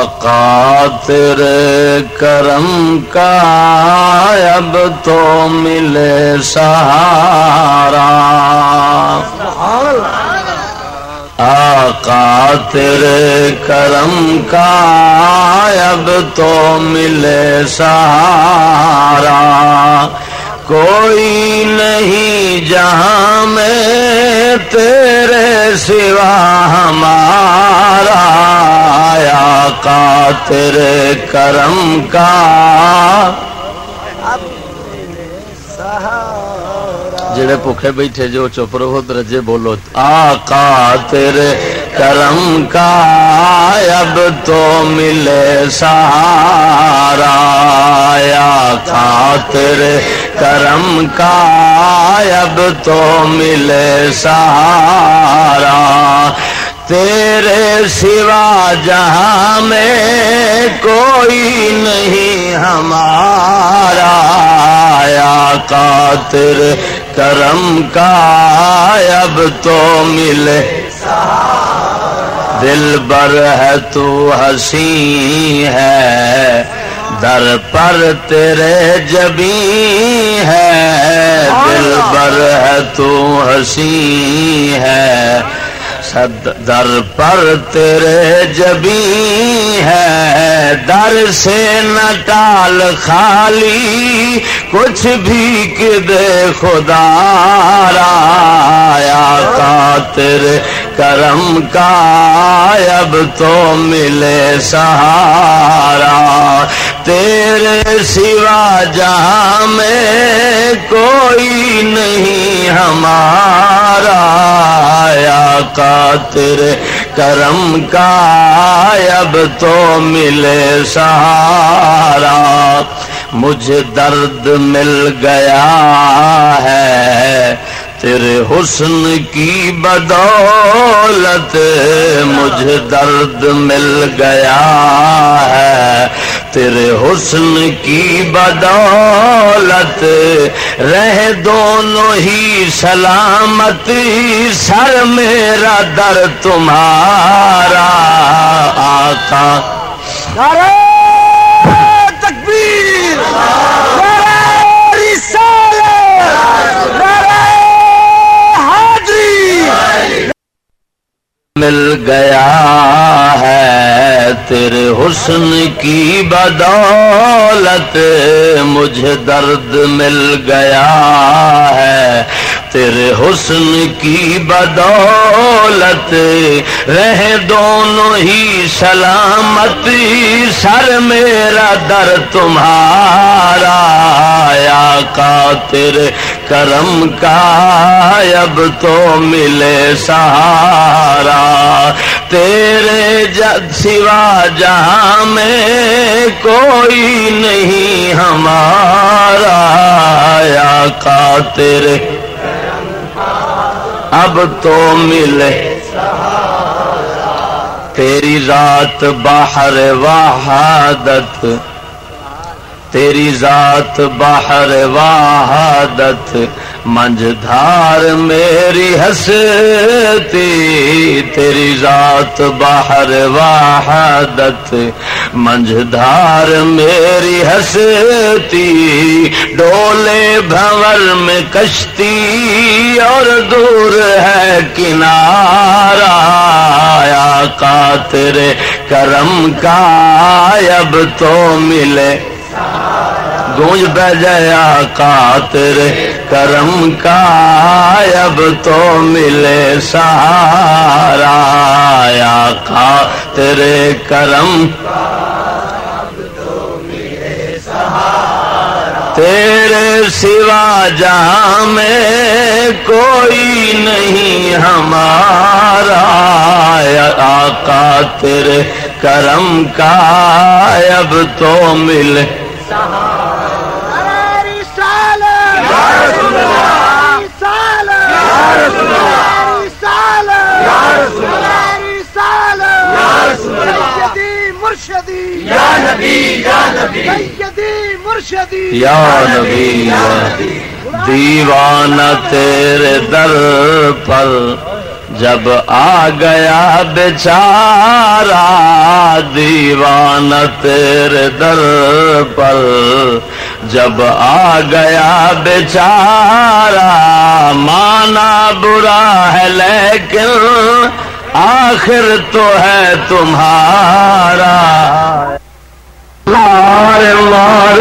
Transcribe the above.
آقا تیرے کرم کا اب تو ملے سہارا۔ آقا تیرے کرم کا اب تو ملے سہارا۔ کوئی نہیں جہاں میں تیرے سوا ہمارا۔ آقا تیرے کرم کا۔ جڑے بھوکے بیٹھے جو چپ رہو، درجے بولو۔ آقا تیرے کرم کا، اب تو ملے سہارا۔ آقا تیرے کرم کا، اب تو ملے سہارا۔ تیرے سوا جہاں میں کوئی نہیں ہمارا آقا تیرے کرم کا اب تو ملے دل بر ہے تو ہسی ہے در پر تیرے جبی ہے دل بر ہے تو ہسی ہے در پر تیرے جبی ہے، در سے نہ ٹال خالی، کچھ بھی دے خدا رایا کا تیرے کرم کا، اب تو ملے سہارا۔ تیرے سوا جہاں میں کوئی نہیں، ہمارا کا تیرے کرم کا اب تو ملے سہارا۔ مجھے درد مل گیا ہے، تیرے حسن کی بدولت مجھے درد مل گیا ہے۔ تیرے حسن کی بدولت رہ دونوں ہی سلامت سر میرا در تمہارا آقا۔ مل گیا ہے تیرے حسن کی بدولت مجھے درد مل گیا ہے۔ تیرے حسن کی بدولت، رہ دونوں ہی سلامت۔ سر میرا در تمہارا کا تیرے کرم کا اب تو ملے سہارا۔ تیرے جد سوا جہاں میں کوئی نہیں ہمارا۔ یا کا تیرے اب تو ملے تیری رات باہر وحادت تیری ذات باہر وحادت منج دھار میری ہستی۔ تیری ذات باہر وحادت منج دھار میری ہستی۔ ڈولے بھور میں کشتی اور دور ہے کنارا کا تیرے کرم کا، اب تو ملے گونج بجیا کا تیرے کرم کا اب تو ملے سہارا۔ یا کا تیرے کرم تیرے سوا جہاں میں کوئی نہیں ہمارا۔ آقا تیرے کرم کا اب تو ملے یا نبی دیوانہ تیرے در پر جب آ گیا بیچارا دیوان تیرے در پر، جب آ گیا بیچارا مانا برا ہے لیکن آخر تو ہے تمہارا۔ مار مار